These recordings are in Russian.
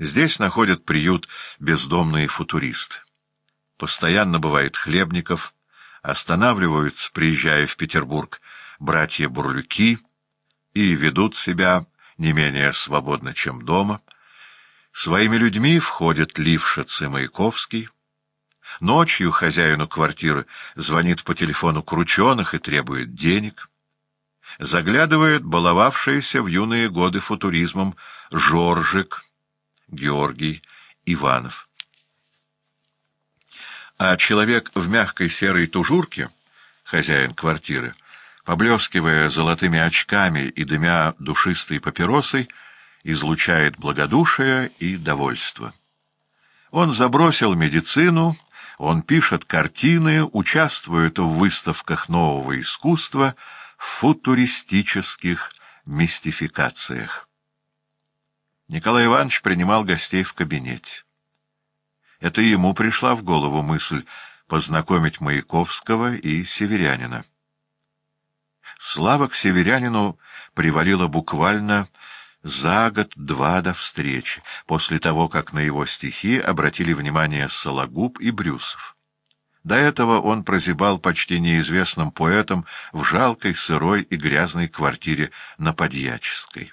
Здесь находят приют бездомные футуристы. Постоянно бывает хлебников, останавливаются, приезжая в Петербург, братья Бурлюки и ведут себя не менее свободно, чем дома. Своими людьми входят Лившиц и Маяковский. Ночью хозяину квартиры звонит по телефону Крученых и требует денег. Заглядывает баловавшийся в юные годы футуризмом Жоржик — Георгий Иванов. А человек в мягкой серой тужурке, хозяин квартиры, поблескивая золотыми очками и дымя душистой папиросой, излучает благодушие и довольство. Он забросил медицину, он пишет картины, участвует в выставках нового искусства, в футуристических мистификациях. Николай Иванович принимал гостей в кабинете. Это ему пришла в голову мысль познакомить Маяковского и северянина. Слава к северянину привалила буквально за год-два до встречи, после того, как на его стихи обратили внимание Сологуб и Брюсов. До этого он прозябал почти неизвестным поэтом в жалкой, сырой и грязной квартире на Подьяческой.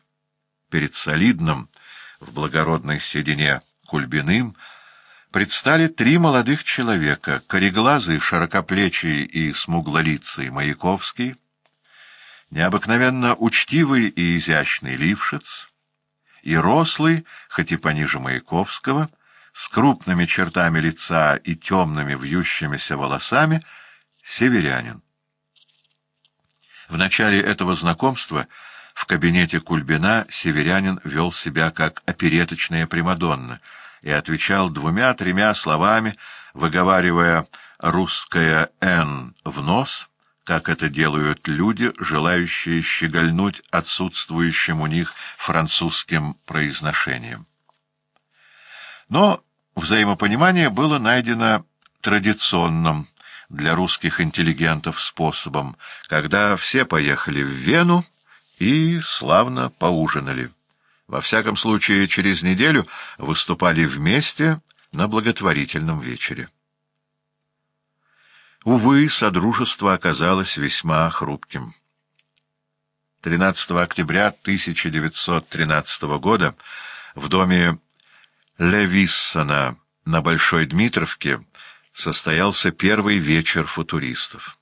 Перед солидным, в благородной седине Кульбиным, предстали три молодых человека — кореглазый, широкоплечий и смуглолицый Маяковский, необыкновенно учтивый и изящный Лившиц, и рослый, хоть и пониже Маяковского, с крупными чертами лица и темными вьющимися волосами, северянин. В начале этого знакомства — в кабинете Кульбина северянин вел себя как опереточная Примадонна и отвечал двумя-тремя словами, выговаривая русское «н» в нос, как это делают люди, желающие щегольнуть отсутствующим у них французским произношением. Но взаимопонимание было найдено традиционным для русских интеллигентов способом, когда все поехали в Вену, и славно поужинали. Во всяком случае, через неделю выступали вместе на благотворительном вечере. Увы, содружество оказалось весьма хрупким. 13 октября 1913 года в доме Левиссона на Большой Дмитровке состоялся первый вечер футуристов.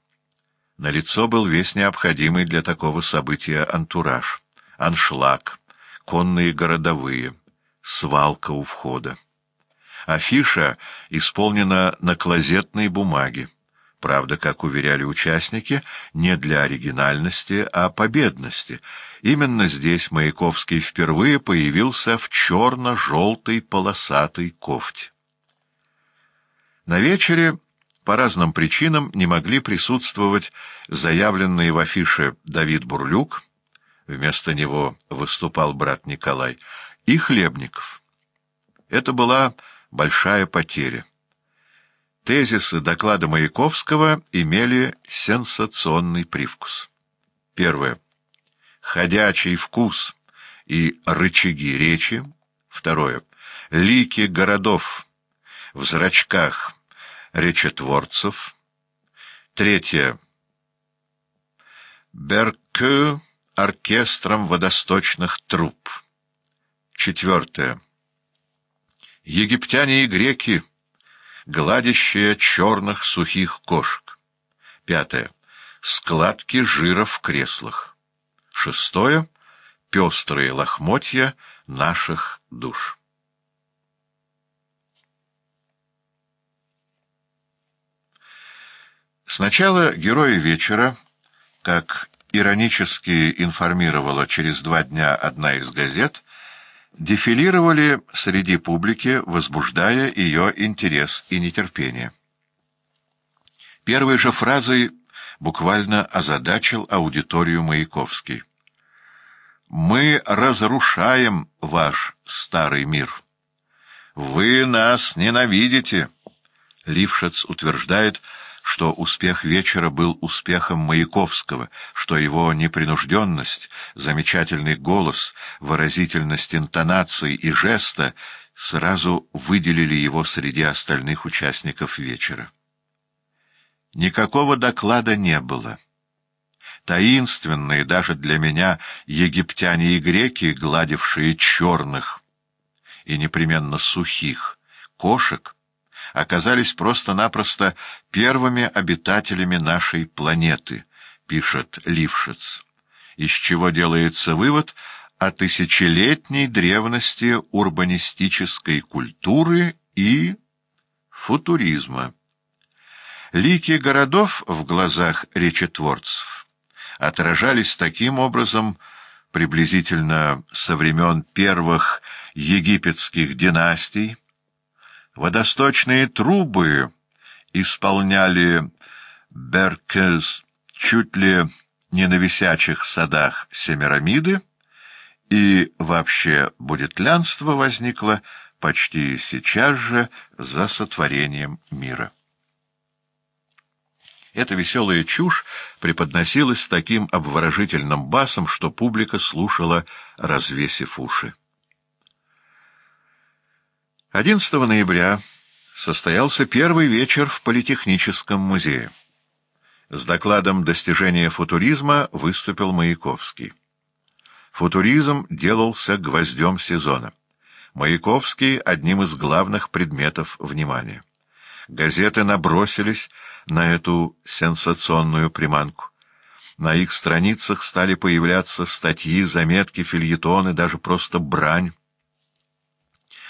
На лицо был весь необходимый для такого события антураж, аншлаг, конные городовые, свалка у входа. Афиша исполнена на клозетной бумаге. Правда, как уверяли участники, не для оригинальности, а победности. Именно здесь Маяковский впервые появился в черно-желтой полосатой кофте. На вечере по разным причинам не могли присутствовать заявленные в афише Давид Бурлюк, вместо него выступал брат Николай, и Хлебников. Это была большая потеря. Тезисы доклада Маяковского имели сенсационный привкус. Первое. Ходячий вкус и рычаги речи. Второе. Лики городов в зрачках речетворцев. Третье. Беркö оркестром водосточных труб. Четвертое. Египтяне и греки, гладящие черных сухих кошек. Пятое. Складки жира в креслах. Шестое. Пестрые лохмотья наших душ. Сначала герои вечера, как иронически информировала через два дня одна из газет, дефилировали среди публики, возбуждая ее интерес и нетерпение. Первой же фразой буквально озадачил аудиторию Маяковский. «Мы разрушаем ваш старый мир. Вы нас ненавидите!» Лившиц утверждает, что успех вечера был успехом Маяковского, что его непринужденность, замечательный голос, выразительность интонаций и жеста сразу выделили его среди остальных участников вечера. Никакого доклада не было. Таинственные даже для меня египтяне и греки, гладившие черных и непременно сухих кошек, оказались просто-напросто первыми обитателями нашей планеты, пишет Лившиц, из чего делается вывод о тысячелетней древности урбанистической культуры и футуризма. Лики городов в глазах речетворцев отражались таким образом приблизительно со времен первых египетских династий. Водосточные трубы исполняли Беркес чуть ли не на висячих садах Семирамиды, и вообще будетлянство возникло почти сейчас же за сотворением мира. Эта веселая чушь преподносилась таким обворожительным басом, что публика слушала, развесив уши. 11 ноября состоялся первый вечер в Политехническом музее. С докладом достижения футуризма выступил Маяковский. Футуризм делался гвоздем сезона. Маяковский — одним из главных предметов внимания. Газеты набросились на эту сенсационную приманку. На их страницах стали появляться статьи, заметки, фильетоны, даже просто брань.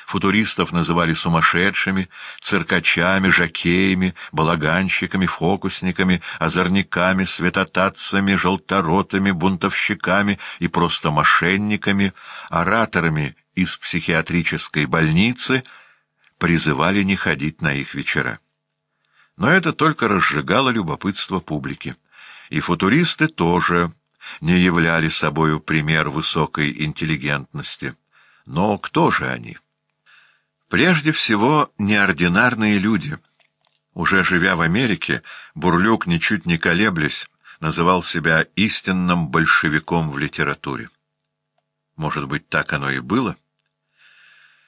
Футуристов называли сумасшедшими, циркачами, жакеями, балаганщиками, фокусниками, озорниками, светотатцами, желторотами, бунтовщиками и просто мошенниками, ораторами из психиатрической больницы призывали не ходить на их вечера. Но это только разжигало любопытство публики. И футуристы тоже не являли собою пример высокой интеллигентности. Но кто же они? Прежде всего, неординарные люди. Уже живя в Америке, Бурлюк, ничуть не колеблясь, называл себя истинным большевиком в литературе. Может быть, так оно и было?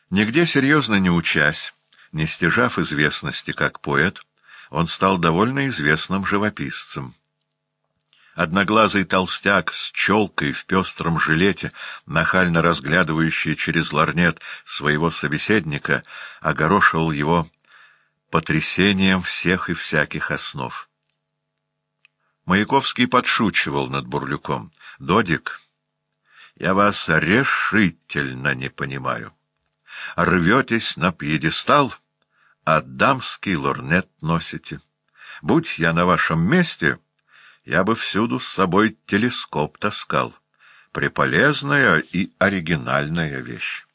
Нигде серьезно не учась, не стяжав известности как поэт, он стал довольно известным живописцем. Одноглазый толстяк с челкой в пестром жилете, нахально разглядывающий через ларнет своего собеседника, огорошивал его потрясением всех и всяких основ. Маяковский подшучивал над Бурлюком. «Додик, я вас решительно не понимаю. Рветесь на пьедестал, а дамский лорнет носите. Будь я на вашем месте...» я бы всюду с собой телескоп таскал. Преполезная и оригинальная вещь.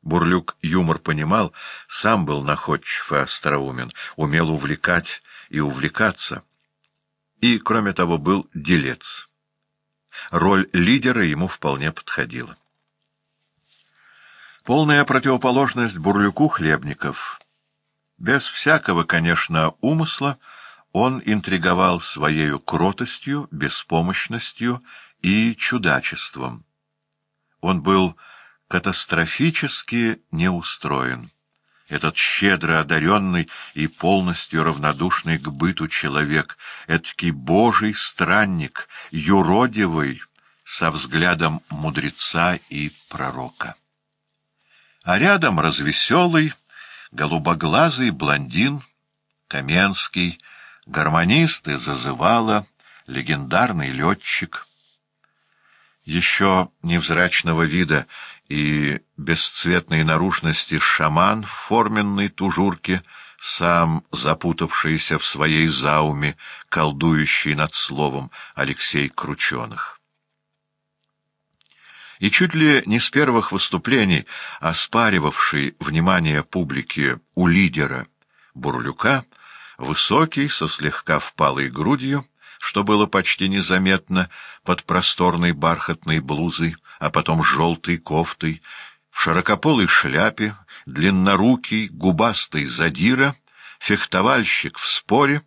Бурлюк юмор понимал, сам был находчив и остроумен, умел увлекать и увлекаться. И, кроме того, был делец. Роль лидера ему вполне подходила. Полная противоположность Бурлюку Хлебников. Без всякого, конечно, умысла — он интриговал своею кротостью, беспомощностью и чудачеством. Он был катастрофически неустроен. Этот щедро одаренный и полностью равнодушный к быту человек, эдакий божий странник, юродивый, со взглядом мудреца и пророка. А рядом развеселый, голубоглазый блондин, Каменский, гармонист и зазывала, легендарный летчик. Еще невзрачного вида и бесцветной наружности шаман в форменной тужурке, сам запутавшийся в своей зауме, колдующий над словом Алексей Крученых. И чуть ли не с первых выступлений, оспаривавший внимание публики у лидера Бурлюка, высокий, со слегка впалой грудью, что было почти незаметно под просторной бархатной блузой, а потом желтой кофтой, в широкополой шляпе, длиннорукий, губастый задира, фехтовальщик в споре,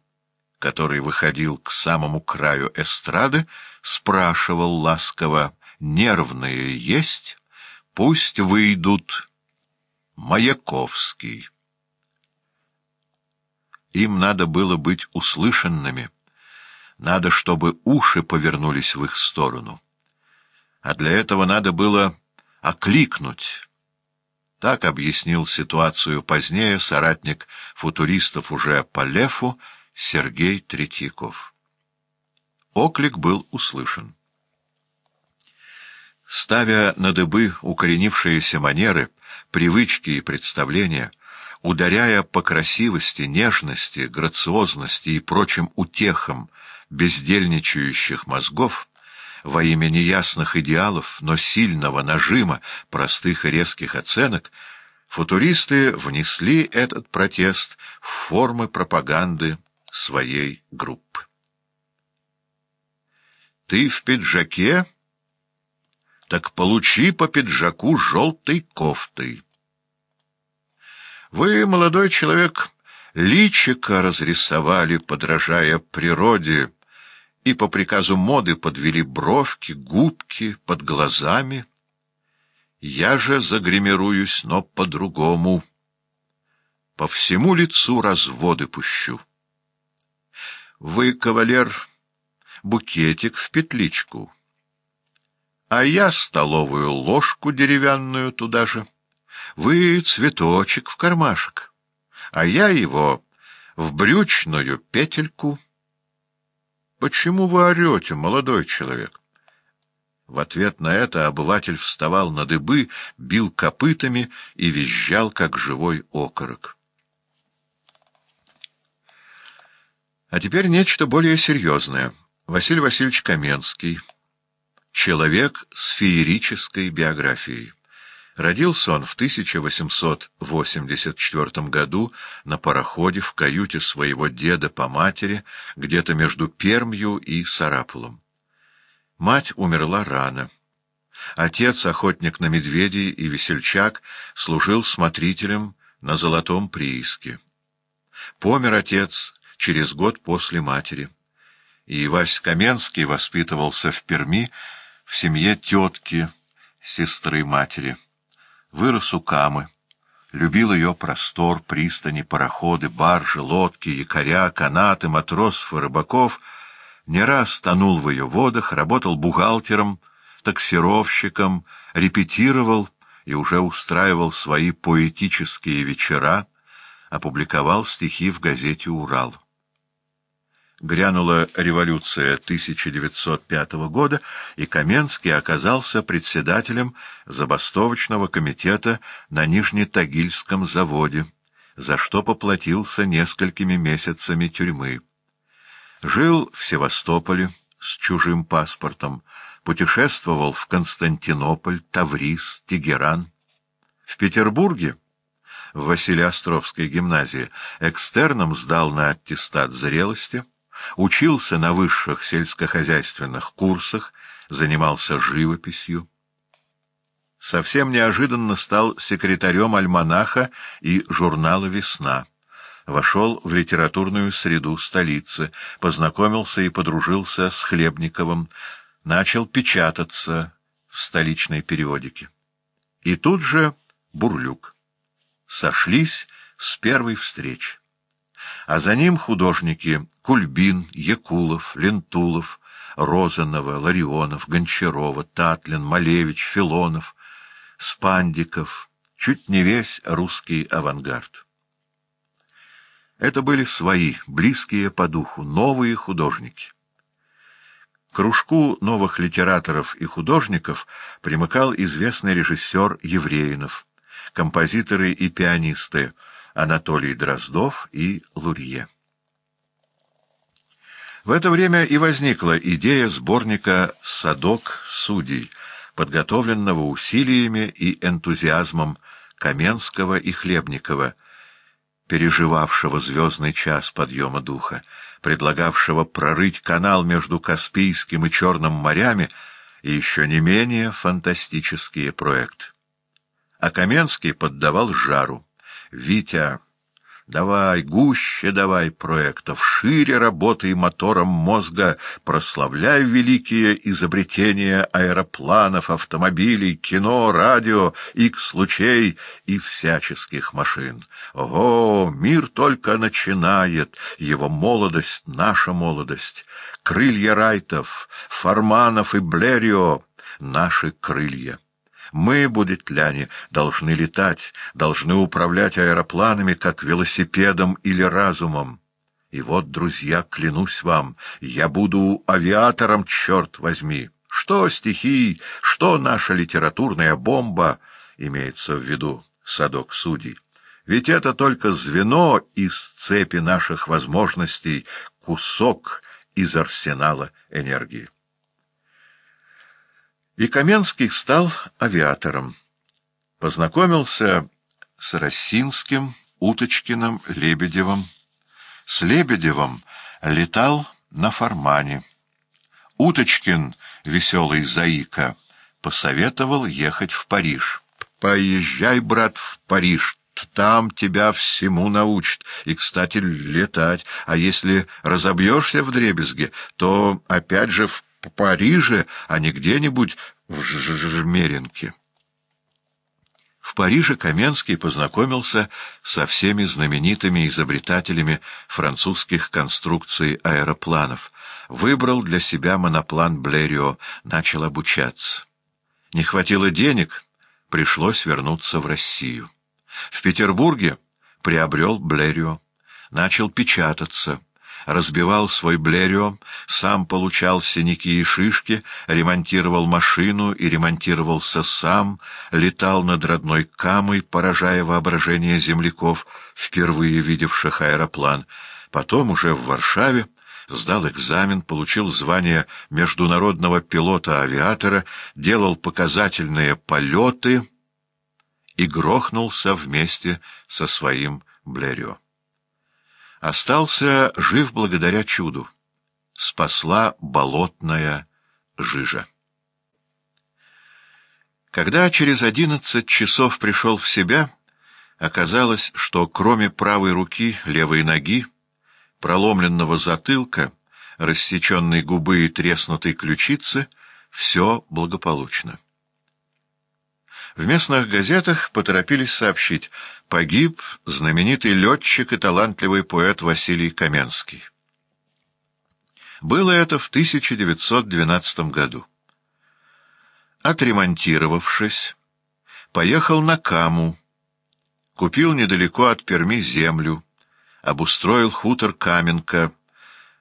который выходил к самому краю эстрады, спрашивал ласково, «Нервные есть? Пусть выйдут». Маяковский. Им надо было быть услышанными, надо, чтобы уши повернулись в их сторону. А для этого надо было окликнуть. Так объяснил ситуацию позднее соратник футуристов уже по Лефу Сергей Третьяков. Оклик был услышан. Ставя на дыбы укоренившиеся манеры, привычки и представления, ударяя по красивости, нежности, грациозности и прочим утехам бездельничающих мозгов, во имя неясных идеалов, но сильного нажима, простых и резких оценок, футуристы внесли этот протест в формы пропаганды своей группы. «Ты в пиджаке?» так получи по пиджаку желтой кофтой. Вы, молодой человек, личико разрисовали, подражая природе, и по приказу моды подвели бровки, губки под глазами. Я же загримируюсь, но по-другому. По всему лицу разводы пущу. Вы, кавалер, букетик в петличку — а я столовую ложку деревянную туда же. Вы цветочек в кармашек, а я его в брючную петельку. Почему вы орете, молодой человек? В ответ на это обыватель вставал на дыбы, бил копытами и визжал, как живой окорок. А теперь нечто более серьезное. Василий Васильевич Каменский Человек с феерической биографией. Родился он в 1884 году на пароходе в каюте своего деда по матери, где-то между Пермью и Сарапулом. Мать умерла рано. Отец, охотник на медведей и весельчак, служил смотрителем на золотом прииске. Помер отец через год после матери. И Вась Каменский воспитывался в Перми, в семье тетки, сестры матери. Вырос у Камы. Любил ее простор, пристани, пароходы, баржи, лодки, якоря, канаты, матросов и рыбаков. Не раз тонул в ее водах, работал бухгалтером, таксировщиком, репетировал и уже устраивал свои поэтические вечера, опубликовал стихи в газете «Урал». Грянула революция 1905 года, и Каменский оказался председателем забастовочного комитета на Нижнетагильском заводе, за что поплатился несколькими месяцами тюрьмы. Жил в Севастополе с чужим паспортом, путешествовал в Константинополь, Таврис, Тегеран. В Петербурге, в Василиостровской гимназии, экстерном сдал на аттестат зрелости — учился на высших сельскохозяйственных курсах, занимался живописью. Совсем неожиданно стал секретарем альманаха и журнала «Весна». Вошел в литературную среду столицы, познакомился и подружился с Хлебниковым, начал печататься в столичной периодике. И тут же Бурлюк. Сошлись с первой встречи а за ним художники Кульбин, Якулов, Лентулов, Розанова, Ларионов, Гончарова, Татлин, Малевич, Филонов, Спандиков, чуть не весь русский авангард. Это были свои, близкие по духу, новые художники. Кружку новых литераторов и художников примыкал известный режиссер Евреинов, композиторы и пианисты Анатолий Дроздов и Лурье. В это время и возникла идея сборника «Садок судей», подготовленного усилиями и энтузиазмом Каменского и Хлебникова, переживавшего звездный час подъема духа, предлагавшего прорыть канал между Каспийским и Черным морями и еще не менее фантастические проекты. А Каменский поддавал жару. Витя Давай, гуще давай проектов, шире работай мотором мозга, прославляй великие изобретения аэропланов, автомобилей, кино, радио, икс-лучей и всяческих машин. Ого, мир только начинает, его молодость — наша молодость. Крылья Райтов, Фарманов и Блерио — наши крылья. Мы, будетляне, должны летать, должны управлять аэропланами, как велосипедом или разумом. И вот, друзья, клянусь вам, я буду авиатором, черт возьми. Что стихи, что наша литературная бомба, имеется в виду садок судей. Ведь это только звено из цепи наших возможностей, кусок из арсенала энергии. И Каменский стал авиатором. Познакомился с Росинским, Уточкиным, Лебедевым. С Лебедевым летал на Формане. Уточкин, веселый заика, посоветовал ехать в Париж. «Поезжай, брат, в Париж, там тебя всему научат, и, кстати, летать. А если разобьешься в дребезге, то опять же в Париже, а не где-нибудь в Жмеринке. В Париже Каменский познакомился со всеми знаменитыми изобретателями французских конструкций аэропланов, выбрал для себя моноплан Блерио, начал обучаться. Не хватило денег, пришлось вернуться в Россию. В Петербурге приобрел Блерио, начал печататься — разбивал свой блерио, сам получал синяки и шишки, ремонтировал машину и ремонтировался сам, летал над родной Камой, поражая воображение земляков, впервые видевших аэроплан. Потом уже в Варшаве сдал экзамен, получил звание международного пилота-авиатора, делал показательные полеты и грохнулся вместе со своим Блерио. Остался жив благодаря чуду. Спасла болотная жижа. Когда через одиннадцать часов пришел в себя, оказалось, что кроме правой руки, левой ноги, проломленного затылка, рассеченной губы и треснутой ключицы, все благополучно. В местных газетах поторопились сообщить, погиб знаменитый летчик и талантливый поэт Василий Каменский. Было это в 1912 году. Отремонтировавшись, поехал на Каму, купил недалеко от Перми землю, обустроил хутор Каменка,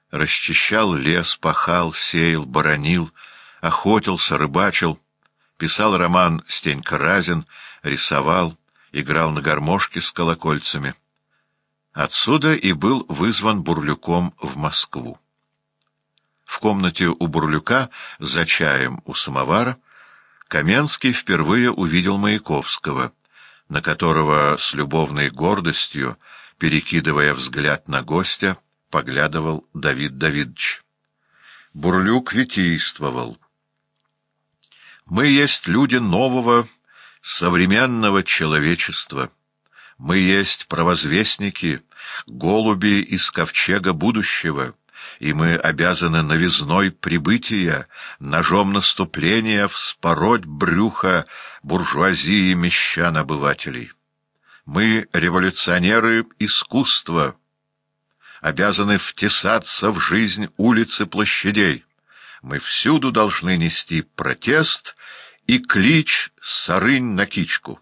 расчищал лес, пахал, сеял, боронил, охотился, рыбачил, писал роман «Стенька Разин», рисовал, играл на гармошке с колокольцами. Отсюда и был вызван Бурлюком в Москву. В комнате у Бурлюка, за чаем у самовара, Каменский впервые увидел Маяковского, на которого с любовной гордостью, перекидывая взгляд на гостя, поглядывал Давид Давидович. Бурлюк витийствовал — мы есть люди нового, современного человечества. Мы есть провозвестники, голуби из ковчега будущего, и мы обязаны новизной прибытия, ножом наступления вспороть брюха буржуазии мещан-обывателей. Мы, революционеры искусства, обязаны втесаться в жизнь улиц и площадей мы всюду должны нести протест и клич «Сарынь на кичку».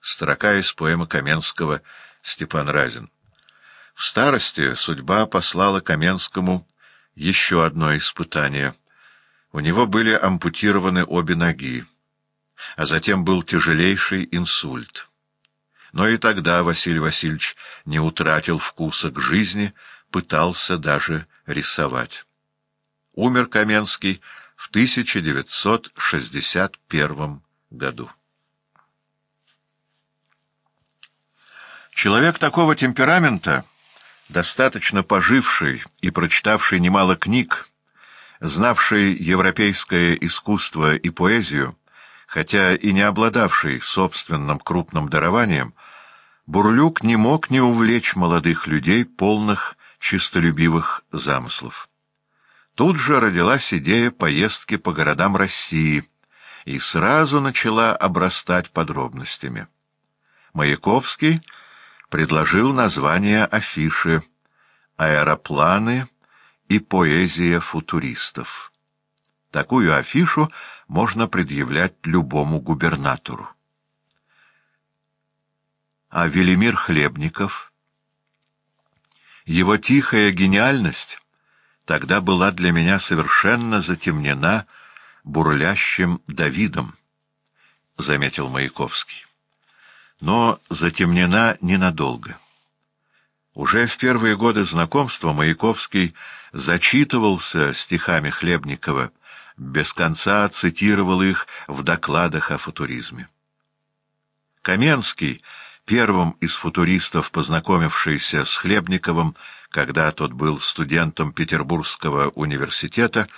Строка из поэмы Каменского «Степан Разин». В старости судьба послала Каменскому еще одно испытание. У него были ампутированы обе ноги, а затем был тяжелейший инсульт. Но и тогда Василий Васильевич не утратил вкуса к жизни, пытался даже рисовать. Умер Каменский в 1961 году. Человек такого темперамента, достаточно поживший и прочитавший немало книг, знавший европейское искусство и поэзию, хотя и не обладавший собственным крупным дарованием, Бурлюк не мог не увлечь молодых людей, полных чистолюбивых замыслов. Тут же родилась идея поездки по городам России и сразу начала обрастать подробностями. Маяковский предложил название афиши «Аэропланы и поэзия футуристов». Такую афишу можно предъявлять любому губернатору. А Велимир Хлебников? Его тихая гениальность тогда была для меня совершенно затемнена бурлящим Давидом, — заметил Маяковский. Но затемнена ненадолго. Уже в первые годы знакомства Маяковский зачитывался стихами Хлебникова, без конца цитировал их в докладах о футуризме. Каменский, первым из футуристов, познакомившийся с Хлебниковым, когда тот был студентом Петербургского университета,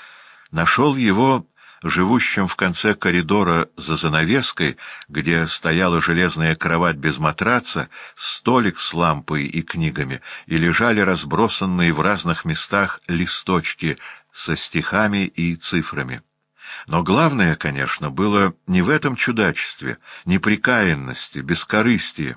нашел его живущим в конце коридора за занавеской, где стояла железная кровать без матраца, столик с лампой и книгами, и лежали разбросанные в разных местах листочки со стихами и цифрами. Но главное, конечно, было не в этом чудачестве, неприкаянности, бескорыстии,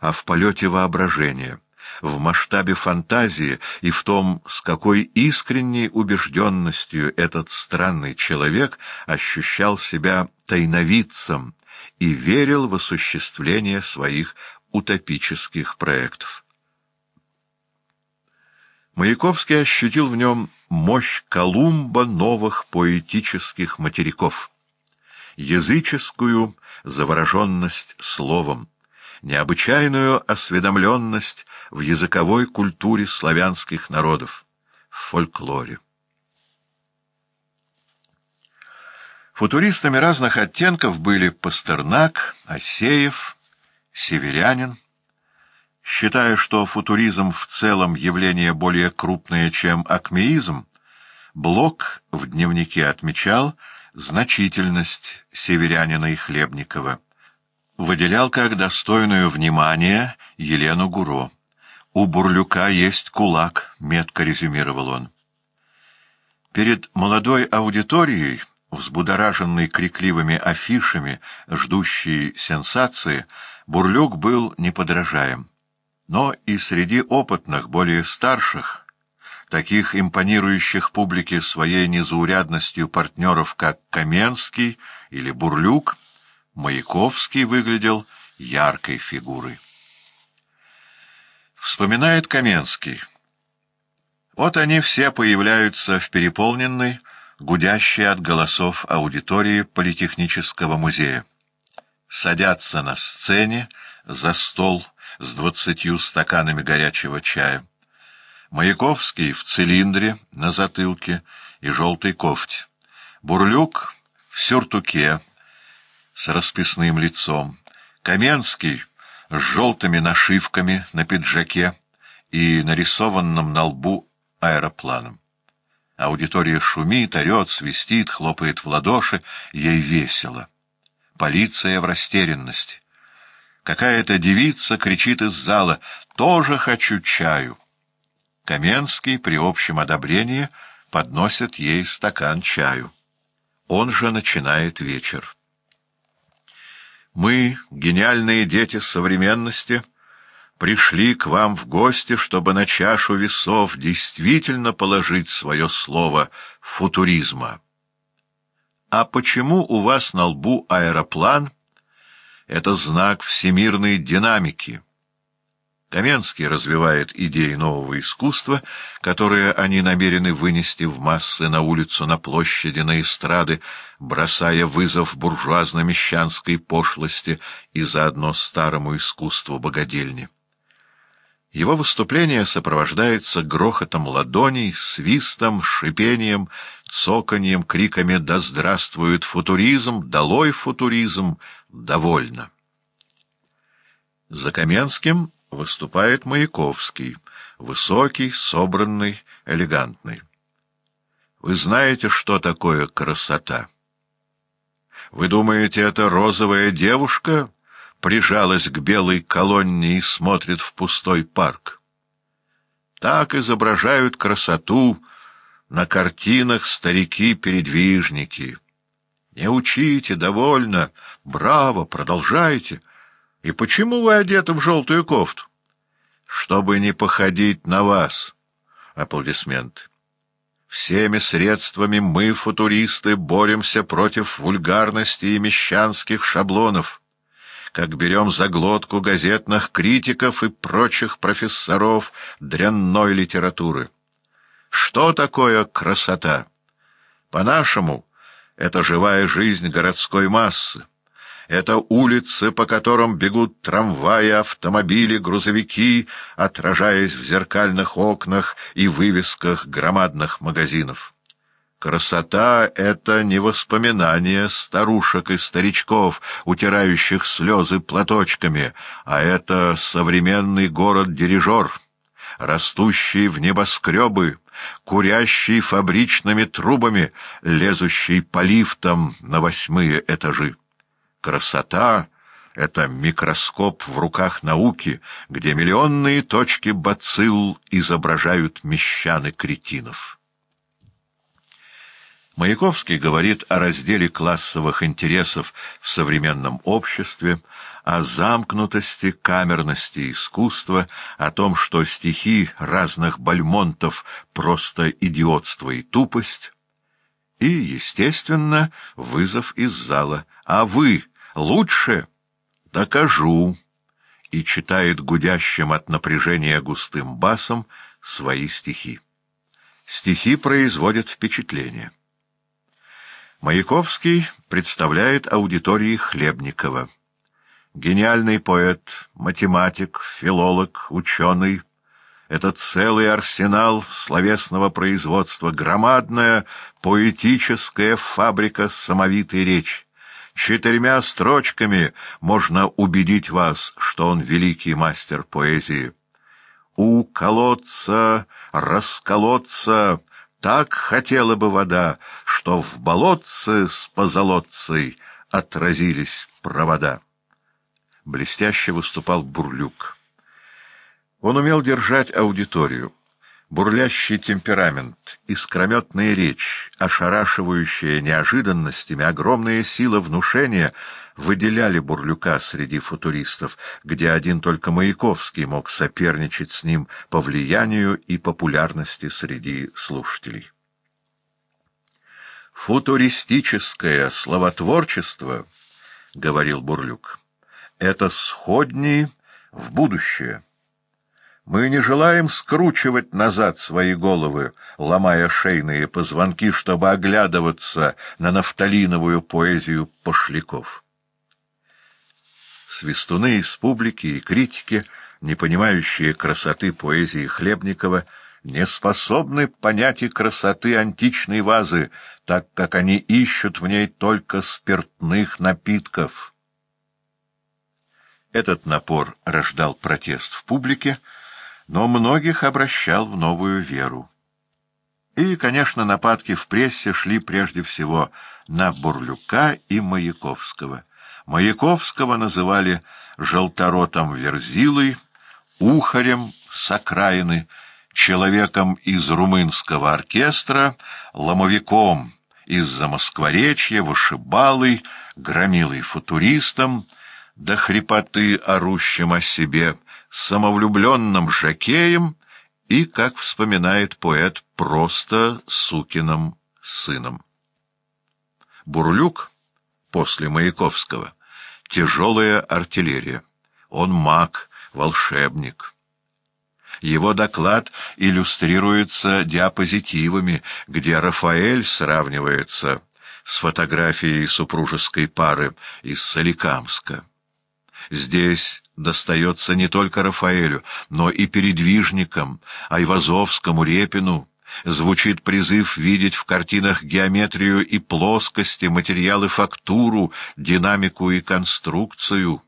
а в полете воображения в масштабе фантазии и в том, с какой искренней убежденностью этот странный человек ощущал себя тайновидцем и верил в осуществление своих утопических проектов. Маяковский ощутил в нем мощь Колумба новых поэтических материков, языческую завороженность словом, необычайную осведомленность в языковой культуре славянских народов, в фольклоре. Футуристами разных оттенков были Пастернак, Осеев, Северянин. Считая, что футуризм в целом явление более крупное, чем акмеизм, Блок в дневнике отмечал значительность Северянина и Хлебникова выделял как достойную внимания Елену Гуро. «У Бурлюка есть кулак», — метко резюмировал он. Перед молодой аудиторией, взбудораженной крикливыми афишами, ждущей сенсации, Бурлюк был неподражаем. Но и среди опытных, более старших, таких импонирующих публике своей незаурядностью партнеров, как Каменский или Бурлюк, Маяковский выглядел яркой фигурой. Вспоминает Каменский. Вот они все появляются в переполненной, гудящей от голосов аудитории Политехнического музея. Садятся на сцене за стол с двадцатью стаканами горячего чая. Маяковский в цилиндре на затылке и желтой кофте. Бурлюк в сюртуке, с расписным лицом, Каменский с желтыми нашивками на пиджаке и нарисованным на лбу аэропланом. Аудитория шумит, орет, свистит, хлопает в ладоши, ей весело. Полиция в растерянности. Какая-то девица кричит из зала «Тоже хочу чаю!» Каменский при общем одобрении подносит ей стакан чаю. Он же начинает вечер. Мы, гениальные дети современности, пришли к вам в гости, чтобы на чашу весов действительно положить свое слово футуризма. А почему у вас на лбу аэроплан? Это знак всемирной динамики. Каменский развивает идеи нового искусства, которые они намерены вынести в массы на улицу, на площади, на эстрады, бросая вызов буржуазно-мещанской пошлости и заодно старому искусству богадельни. Его выступление сопровождается грохотом ладоней, свистом, шипением, цоканьем, криками «Да здравствует футуризм! Долой футуризм! Довольно!» За Каменским выступает Маяковский, высокий, собранный, элегантный. Вы знаете, что такое красота? Вы думаете, это розовая девушка прижалась к белой колонне и смотрит в пустой парк. Так изображают красоту на картинах старики-передвижники. Не учите, довольно, браво, продолжайте. И почему вы одеты в желтую кофту? Чтобы не походить на вас. Аплодисменты. Всеми средствами мы, футуристы, боремся против вульгарности и мещанских шаблонов. Как берем за глотку газетных критиков и прочих профессоров дрянной литературы. Что такое красота? По-нашему, это живая жизнь городской массы. Это улицы, по которым бегут трамваи, автомобили, грузовики, отражаясь в зеркальных окнах и вывесках громадных магазинов. Красота — это не воспоминание старушек и старичков, утирающих слезы платочками, а это современный город-дирижер, растущий в небоскребы, курящий фабричными трубами, лезущий по лифтам на восьмые этажи. Красота — это микроскоп в руках науки, где миллионные точки бацилл изображают мещаны-кретинов. Маяковский говорит о разделе классовых интересов в современном обществе, о замкнутости, камерности искусства, о том, что стихи разных бальмонтов — просто идиотство и тупость, и, естественно, вызов из зала. А вы Лучше докажу. И читает гудящим от напряжения густым басом свои стихи. Стихи производят впечатление. Маяковский представляет аудитории Хлебникова. Гениальный поэт, математик, филолог, ученый — это целый арсенал словесного производства, громадная поэтическая фабрика самовитой речи. Четырьмя строчками можно убедить вас, что он великий мастер поэзии. У колодца расколоться так хотела бы вода, что в болотце с позолотцей отразились провода. Блестяще выступал Бурлюк. Он умел держать аудиторию бурлящий темперамент, искрометная речь, ошарашивающая неожиданностями, огромная сила внушения выделяли Бурлюка среди футуристов, где один только Маяковский мог соперничать с ним по влиянию и популярности среди слушателей. «Футуристическое словотворчество, — говорил Бурлюк, — это сходни в будущее». Мы не желаем скручивать назад свои головы, ломая шейные позвонки, чтобы оглядываться на нафталиновую поэзию пошляков. Свистуны из публики и критики, не понимающие красоты поэзии Хлебникова, не способны понять и красоты античной вазы, так как они ищут в ней только спиртных напитков. Этот напор рождал протест в публике, но многих обращал в новую веру. И, конечно, нападки в прессе шли прежде всего на Бурлюка и Маяковского. Маяковского называли «желторотом Верзилой», «ухарем с окраины», «человеком из румынского оркестра», «ломовиком» из-за Москворечья, «вышибалой», «громилой футуристом», до хрипоты орущим о себе, самовлюбленным жакеем и, как вспоминает поэт, просто сукиным сыном. Бурлюк после Маяковского — тяжелая артиллерия. Он маг, волшебник. Его доклад иллюстрируется диапозитивами, где Рафаэль сравнивается с фотографией супружеской пары из Соликамска. Здесь достается не только Рафаэлю, но и передвижникам, Айвазовскому, Репину. Звучит призыв видеть в картинах геометрию и плоскости, материалы фактуру, динамику и конструкцию.